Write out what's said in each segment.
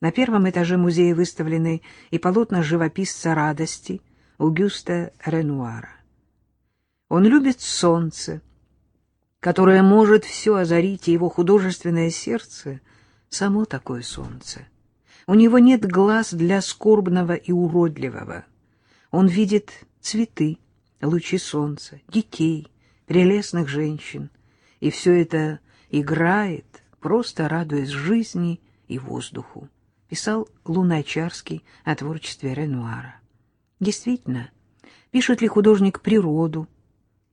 На первом этаже музея выставлены и полотна живописца радости Аугюста Ренуара. Он любит солнце, которое может все озарить, и его художественное сердце — само такое солнце. У него нет глаз для скорбного и уродливого. Он видит цветы, лучи солнца, детей, прелестных женщин, и все это играет, просто радуясь жизни и воздуху, писал Луначарский о творчестве Ренуара. Действительно, пишет ли художник природу,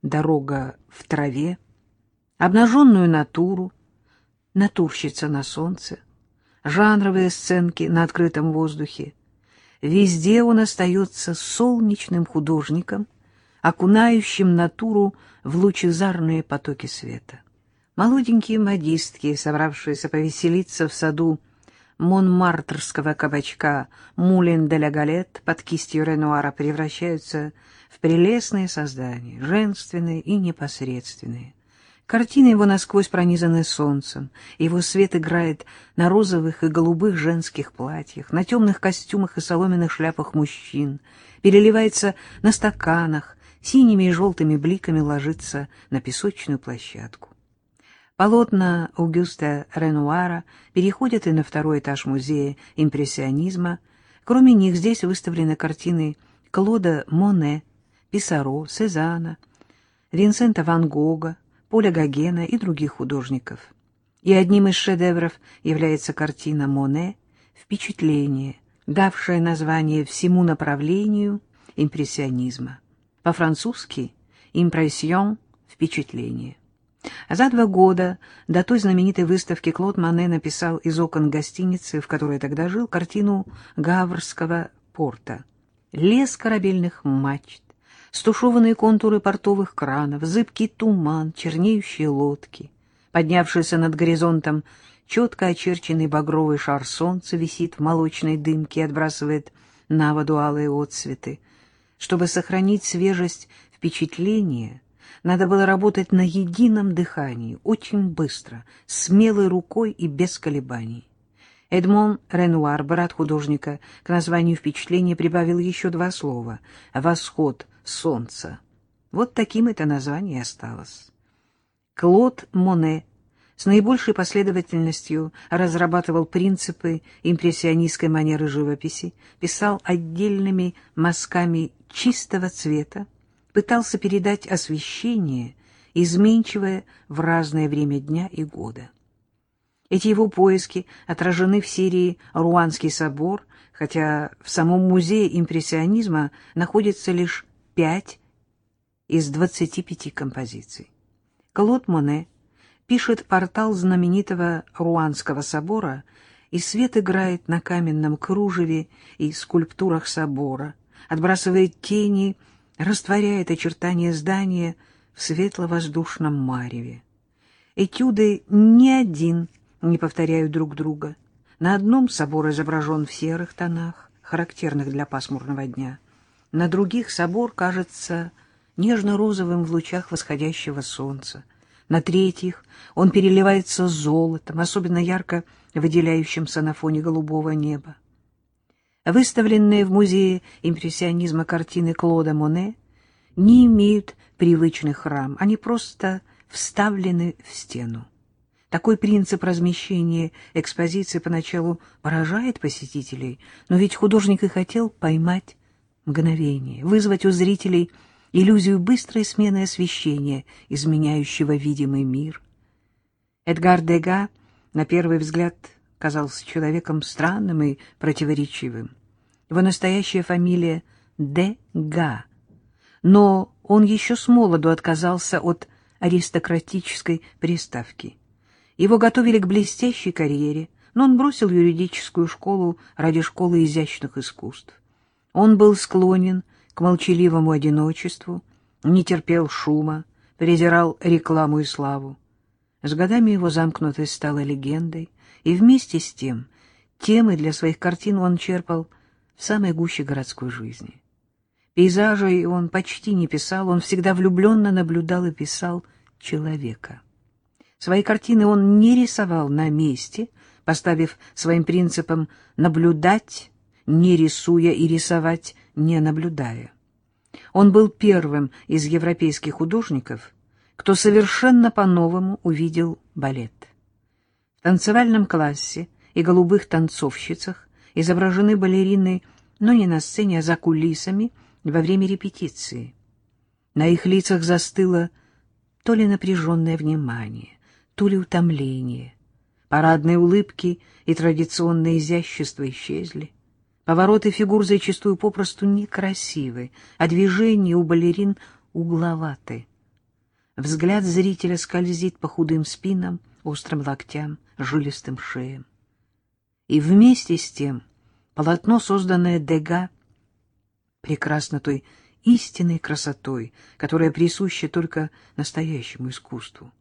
дорога в траве, обнаженную натуру, натурщица на солнце, жанровые сценки на открытом воздухе. Везде он остается солнечным художником, окунающим натуру в лучезарные потоки света. Молоденькие модистки, собравшиеся повеселиться в саду Монмартрского кабачка Мулин де ла Галет под кистью Ренуара превращаются в прелестные создания, женственные и непосредственные. Картины его насквозь пронизаны солнцем, его свет играет на розовых и голубых женских платьях, на темных костюмах и соломенных шляпах мужчин, переливается на стаканах, синими и желтыми бликами ложится на песочную площадку. Полотна Аугюста Ренуара переходят и на второй этаж музея импрессионизма. Кроме них здесь выставлены картины Клода Моне, Писаро, Сезана, Винсента Ван Гога, Поля Гогена и других художников. И одним из шедевров является картина Моне «Впечатление», давшая название всему направлению импрессионизма. По-французски «импрессион» — «впечатление». За два года до той знаменитой выставки Клод Мане написал из окон гостиницы, в которой тогда жил, картину Гаврского порта. Лес корабельных мачт, стушеванные контуры портовых кранов, зыбкий туман, чернеющие лодки. Поднявшийся над горизонтом четко очерченный багровый шар солнца висит в молочной дымке и отбрасывает на воду алые отцветы. Чтобы сохранить свежесть впечатления, надо было работать на едином дыхании, очень быстро, смелой рукой и без колебаний. Эдмон Ренуар, брат художника, к названию впечатления прибавил еще два слова — «восход солнца». Вот таким это название осталось. Клод Моне с наибольшей последовательностью разрабатывал принципы импрессионистской манеры живописи, писал отдельными мазками чистого цвета, пытался передать освещение, изменчивое в разное время дня и года. Эти его поиски отражены в серии «Руанский собор», хотя в самом музее импрессионизма находится лишь пять из 25 композиций. Клод Моне пишет портал знаменитого Руанского собора, и свет играет на каменном кружеве и скульптурах собора, отбрасывает тени растворяет очертания здания в светло-воздушном мареве. Этюды ни один не повторяют друг друга. На одном собор изображен в серых тонах, характерных для пасмурного дня. На других собор кажется нежно-розовым в лучах восходящего солнца. На третьих он переливается золотом, особенно ярко выделяющимся на фоне голубого неба. Выставленные в музее импрессионизма картины Клода Моне не имеют привычных рам, они просто вставлены в стену. Такой принцип размещения экспозиции поначалу поражает посетителей, но ведь художник и хотел поймать мгновение, вызвать у зрителей иллюзию быстрой смены освещения, изменяющего видимый мир. Эдгар Дега, на первый взгляд, казался человеком странным и противоречивым. Его настоящая фамилия Дега, но он еще с молоду отказался от аристократической приставки. Его готовили к блестящей карьере, но он бросил юридическую школу ради школы изящных искусств. Он был склонен к молчаливому одиночеству, не терпел шума, презирал рекламу и славу. С годами его замкнутость стала легендой, и вместе с тем темы для своих картин он черпал в самой гуще городской жизни. Пейзажей он почти не писал, он всегда влюбленно наблюдал и писал человека. Свои картины он не рисовал на месте, поставив своим принципом наблюдать, не рисуя и рисовать, не наблюдая. Он был первым из европейских художников, кто совершенно по-новому увидел балет. В танцевальном классе и голубых танцовщицах изображены балерины, но не на сцене, а за кулисами во время репетиции. На их лицах застыло то ли напряженное внимание, то ли утомление. Парадные улыбки и традиционное изящество исчезли. Повороты фигур зачастую попросту некрасивы, а движения у балерин угловаты. Взгляд зрителя скользит по худым спинам, острым локтям, жилистым шеям. И вместе с тем полотно, созданное Дега, прекрасно той истинной красотой, которая присуща только настоящему искусству.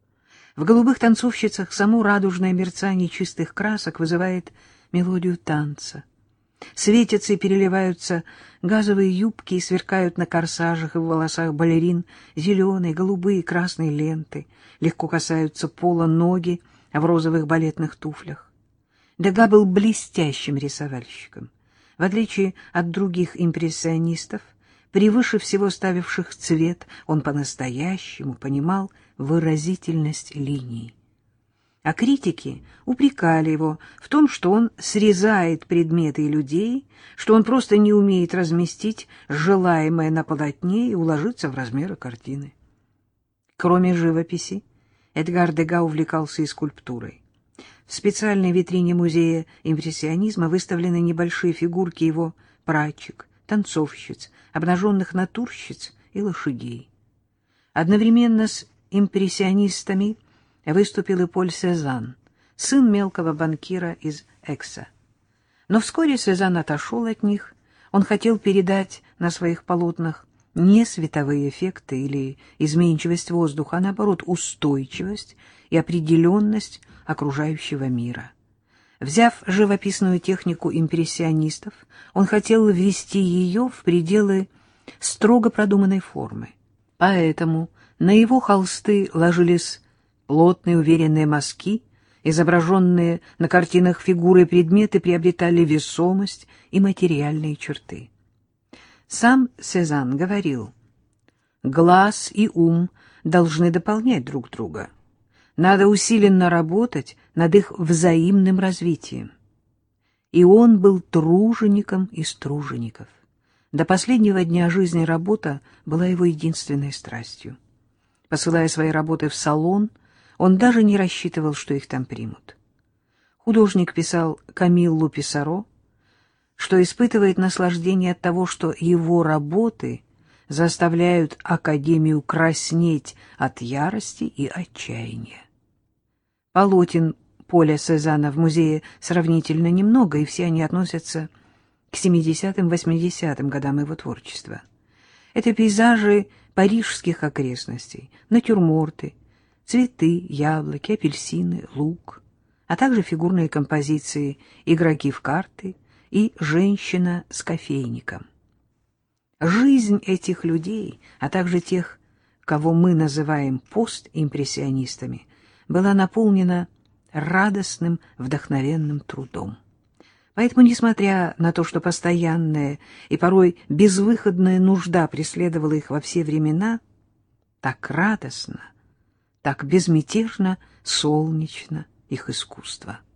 В голубых танцовщицах само радужное мерцание чистых красок вызывает мелодию танца. Светятся и переливаются газовые юбки и сверкают на корсажах и в волосах балерин зеленые, голубые, красные ленты, легко касаются пола ноги в розовых балетных туфлях. Дега был блестящим рисовальщиком. В отличие от других импрессионистов, превыше всего ставивших цвет, он по-настоящему понимал выразительность линий. А критики упрекали его в том, что он срезает предметы и людей, что он просто не умеет разместить желаемое на полотне и уложиться в размеры картины. Кроме живописи, Эдгар Дега увлекался и скульптурой. В специальной витрине музея импрессионизма выставлены небольшие фигурки его прачек, танцовщиц, обнаженных натурщиц и лошадей. Одновременно с импрессионистами выступил и Поль Сезанн, сын мелкого банкира из Экса. Но вскоре Сезанн отошел от них, он хотел передать на своих полотнах не световые эффекты или изменчивость воздуха, а наоборот устойчивость и определенность окружающего мира. Взяв живописную технику импрессионистов, он хотел ввести ее в пределы строго продуманной формы. Поэтому на его холсты ложились плотные уверенные мазки, изображенные на картинах фигуры и предметы приобретали весомость и материальные черты. Сам Сезанн говорил, глаз и ум должны дополнять друг друга. Надо усиленно работать над их взаимным развитием. И он был тружеником из тружеников. До последнего дня жизни работа была его единственной страстью. Посылая свои работы в салон, он даже не рассчитывал, что их там примут. Художник писал Камиллу Писаро, что испытывает наслаждение от того, что его работы заставляют Академию краснеть от ярости и отчаяния. Полотен Поля Сезана в музее сравнительно немного, и все они относятся к 70-80-м годам его творчества. Это пейзажи парижских окрестностей, натюрморты, цветы, яблоки, апельсины, лук, а также фигурные композиции «Игроки в карты» и «Женщина с кофейником». Жизнь этих людей, а также тех, кого мы называем постимпрессионистами, была наполнена радостным, вдохновенным трудом. Поэтому, несмотря на то, что постоянная и порой безвыходная нужда преследовала их во все времена, так радостно, так безмятежно, солнечно их искусство —